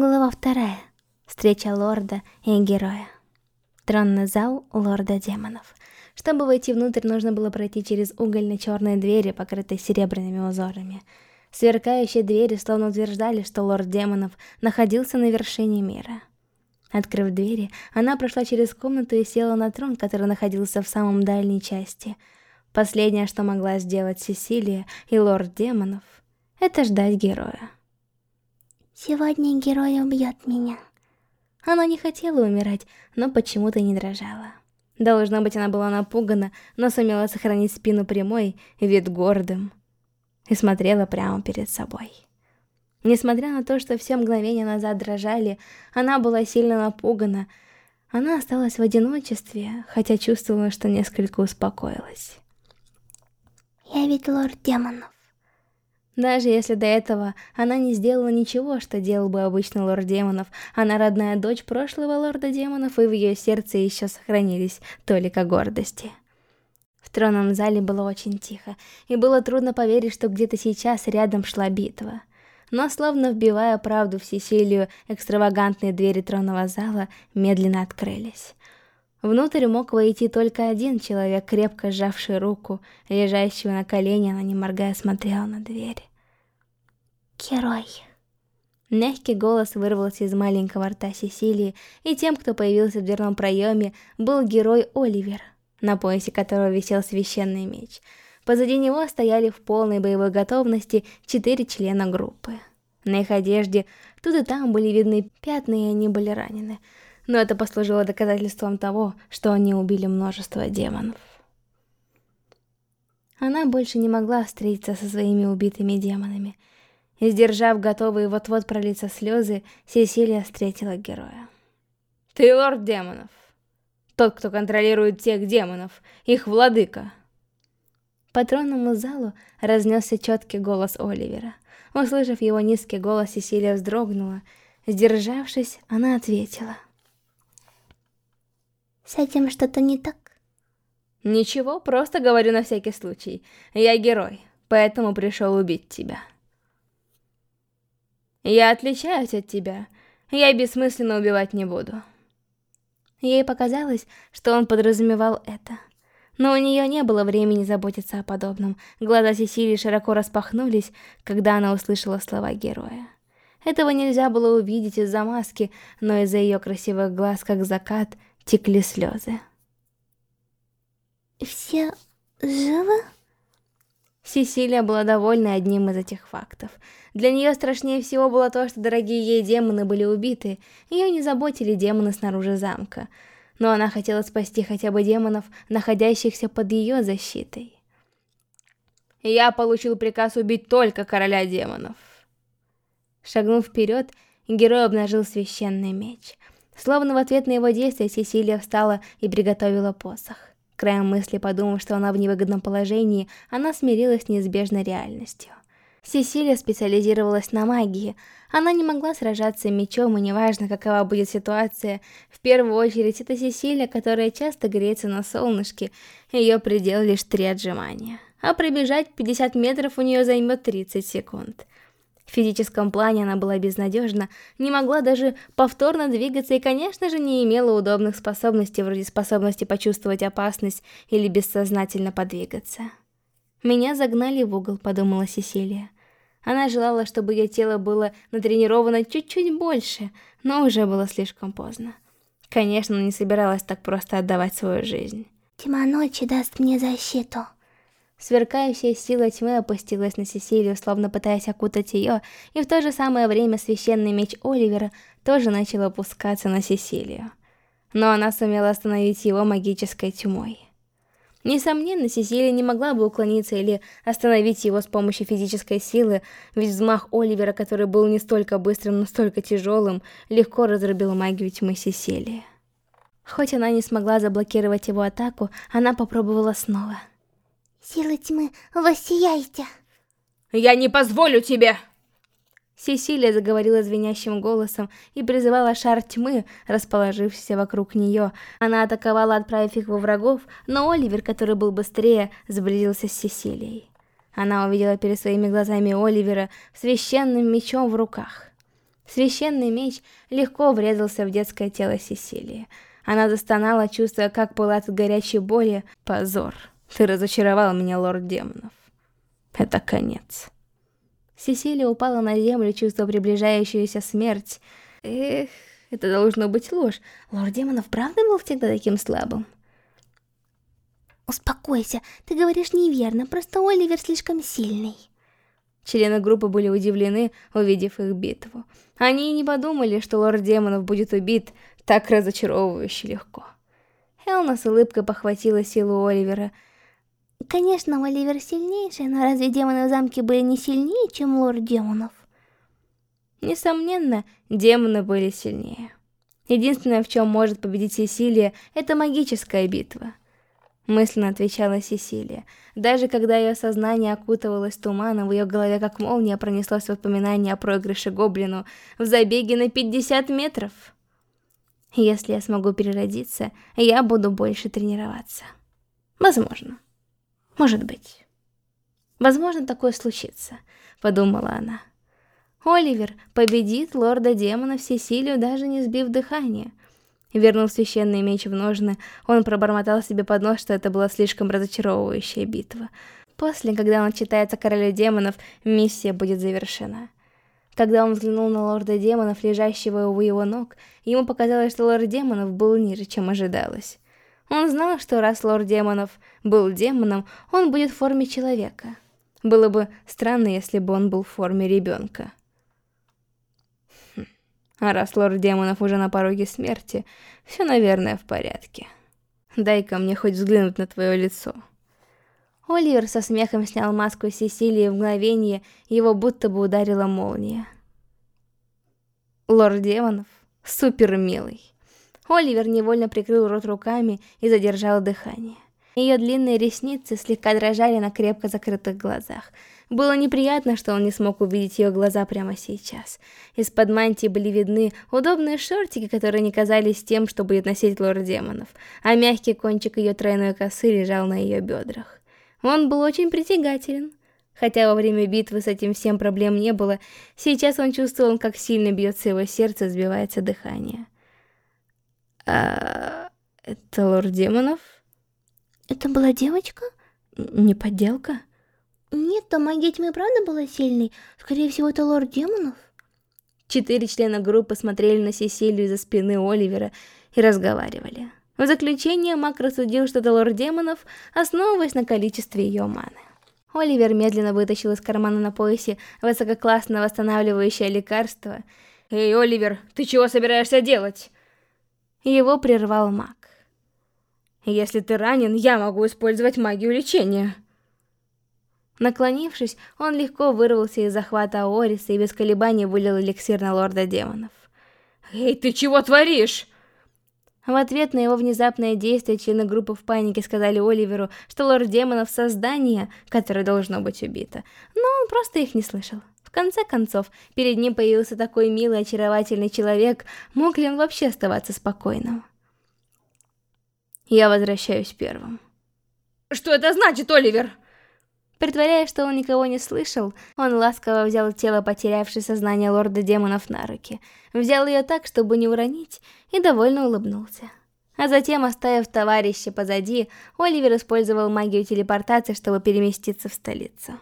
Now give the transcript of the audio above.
Глава вторая. Встреча лорда и героя. Тронный зал лорда демонов. Чтобы войти внутрь, нужно было пройти через угольно-черные двери, покрытые серебряными узорами. Сверкающие двери словно утверждали, что лорд демонов находился на вершине мира. Открыв двери, она прошла через комнату и села на трон, который находился в самом дальней части. Последнее, что могла сделать Сесилия и лорд демонов, это ждать героя. Сегодня герой убьет меня. Она не хотела умирать, но почему-то не дрожала. Должно быть, она была напугана, но сумела сохранить спину прямой, вид гордым. И смотрела прямо перед собой. Несмотря на то, что все мгновения назад дрожали, она была сильно напугана. Она осталась в одиночестве, хотя чувствовала, что несколько успокоилась. Я ведь лорд демонов. Даже если до этого она не сделала ничего, что делал бы обычный лорд демонов, она родная дочь прошлого лорда демонов, и в ее сердце еще сохранились толика гордости. В тронном зале было очень тихо, и было трудно поверить, что где-то сейчас рядом шла битва. Но, словно вбивая правду в Сесилию, экстравагантные двери тронного зала медленно открылись. Внутрь мог войти только один человек, крепко сжавший руку, лежащего на колене, она не моргая смотрела на дверь. Герой. Мягкий голос вырвался из маленького рта Сесилии, и тем, кто появился в дверном проеме, был герой Оливер, на поясе которого висел священный меч. Позади него стояли в полной боевой готовности четыре члена группы. На их одежде тут и там были видны пятна, и они были ранены. Но это послужило доказательством того, что они убили множество демонов. Она больше не могла встретиться со своими убитыми демонами — Сдержав готовые вот-вот пролиться слезы, Сесилия встретила героя. «Ты лорд демонов. Тот, кто контролирует тех демонов, их владыка». По тронному залу разнесся четкий голос Оливера. Услышав его низкий голос, Сесилия вздрогнула. Сдержавшись, она ответила. «С этим что-то не так?» «Ничего, просто говорю на всякий случай. Я герой, поэтому пришел убить тебя». Я отличаюсь от тебя. Я бессмысленно убивать не буду. Ей показалось, что он подразумевал это. Но у нее не было времени заботиться о подобном. Глаза Сесилии широко распахнулись, когда она услышала слова героя. Этого нельзя было увидеть из-за маски, но из-за ее красивых глаз, как закат, текли слезы. «Все живы?» Сесилия была довольна одним из этих фактов. Для нее страшнее всего было то, что дорогие ей демоны были убиты, ее не заботили демоны снаружи замка. Но она хотела спасти хотя бы демонов, находящихся под ее защитой. «Я получил приказ убить только короля демонов». Шагнув вперед, герой обнажил священный меч. Словно в ответ на его действия Сесилия встала и приготовила посох. Краем мысли подумав, что она в невыгодном положении, она смирилась с неизбежной реальностью. Сесилия специализировалась на магии. Она не могла сражаться мечом, и неважно, какова будет ситуация. В первую очередь, это Сесилия, которая часто греется на солнышке. Ее предел лишь три отжимания. А пробежать 50 метров у нее займет 30 секунд. В физическом плане она была безнадежна, не могла даже повторно двигаться и, конечно же, не имела удобных способностей, вроде способности почувствовать опасность или бессознательно подвигаться. «Меня загнали в угол», — подумала Сесилия. Она желала, чтобы ее тело было натренировано чуть-чуть больше, но уже было слишком поздно. Конечно, она не собиралась так просто отдавать свою жизнь. «Тьма ночи даст мне защиту», Сверкающая сила тьмы опустилась на Сесилию, словно пытаясь окутать ее, и в то же самое время священный меч Оливера тоже начал опускаться на Сесилию. Но она сумела остановить его магической тьмой. Несомненно, Сесилия не могла бы уклониться или остановить его с помощью физической силы, ведь взмах Оливера, который был не столько быстрым, но столько тяжелым, легко разрубил магию тьмы Сесилии. Хоть она не смогла заблокировать его атаку, она попробовала снова — Силы тьмы, воссияйте! Я не позволю тебе! Сесилия заговорила звенящим голосом и призывала шар тьмы, расположившийся вокруг нее. Она атаковала, отправив их во врагов, но Оливер, который был быстрее, сблизился с Сесилией. Она увидела перед своими глазами Оливера священным мечом в руках. Священный меч легко врезался в детское тело Сесилии. Она застонала, чувствуя, как пылает от горячей боли. Позор. Ты разочаровал меня, лорд демонов. Это конец. Сесилия упала на землю, чувствуя приближающуюся смерть. Эх, это должно быть ложь. Лорд демонов правда был всегда таким слабым? Успокойся, ты говоришь неверно, просто Оливер слишком сильный. Члены группы были удивлены, увидев их битву. Они и не подумали, что лорд демонов будет убит так разочаровывающе легко. Хелна с улыбкой похватила силу Оливера. Конечно, Оливер сильнейший, но разве демоны в замке были не сильнее, чем лорд демонов? Несомненно, демоны были сильнее. Единственное, в чем может победить Сесилия, это магическая битва. Мысленно отвечала Сесилия. Даже когда ее сознание окутывалось туманом, в ее голове как молния пронеслось воспоминание о проигрыше Гоблину в забеге на 50 метров. Если я смогу переродиться, я буду больше тренироваться. Возможно. Может быть. Возможно, такое случится, подумала она. Оливер победит лорда демона Сесилию, даже не сбив дыхание. Вернув священный меч в ножны, он пробормотал себе под нос, что это была слишком разочаровывающая битва. После, когда он читается королю демонов, миссия будет завершена. Когда он взглянул на лорда демонов, лежащего у его ног, ему показалось, что лорд демонов был ниже, чем ожидалось. Он знал, что раз лорд демонов был демоном, он будет в форме человека. Было бы странно, если бы он был в форме ребенка. А раз лорд демонов уже на пороге смерти, все, наверное, в порядке. Дай-ка мне хоть взглянуть на твое лицо. Оливер со смехом снял маску Сесилии в мгновение, его будто бы ударила молния. Лорд демонов супер милый. Оливер невольно прикрыл рот руками и задержал дыхание. Ее длинные ресницы слегка дрожали на крепко закрытых глазах. Было неприятно, что он не смог увидеть ее глаза прямо сейчас. Из-под мантии были видны удобные шортики, которые не казались тем, что будет носить лорд демонов, а мягкий кончик ее тройной косы лежал на ее бедрах. Он был очень притягателен. Хотя во время битвы с этим всем проблем не было, сейчас он чувствовал, как сильно бьется его сердце, сбивается дыхание. А... это лорд демонов? Это была девочка? Не подделка? Нет, там магия тьмы правда была сильной. Скорее всего, это лорд демонов. Четыре члена группы смотрели на Сесилию из-за спины Оливера и разговаривали. В заключение Мак рассудил, что это лорд демонов, основываясь на количестве ее маны. Оливер медленно вытащил из кармана на поясе высококлассное восстанавливающее лекарство. «Эй, Оливер, ты чего собираешься делать?» Его прервал Мак. «Если ты ранен, я могу использовать магию лечения». Наклонившись, он легко вырвался из захвата Ориса и без колебаний вылил эликсир на лорда демонов. «Эй, ты чего творишь?» В ответ на его внезапное действие члены группы в панике сказали Оливеру, что лорд демонов — создание, которое должно быть убито. Но он просто их не слышал. В конце концов, перед ним появился такой милый, очаровательный человек, мог ли он вообще оставаться спокойным? Я возвращаюсь первым. «Что это значит, Оливер?» Притворяясь, что он никого не слышал, он ласково взял тело потерявшей сознание лорда демонов на руки, взял ее так, чтобы не уронить, и довольно улыбнулся. А затем, оставив товарища позади, Оливер использовал магию телепортации, чтобы переместиться в столицу.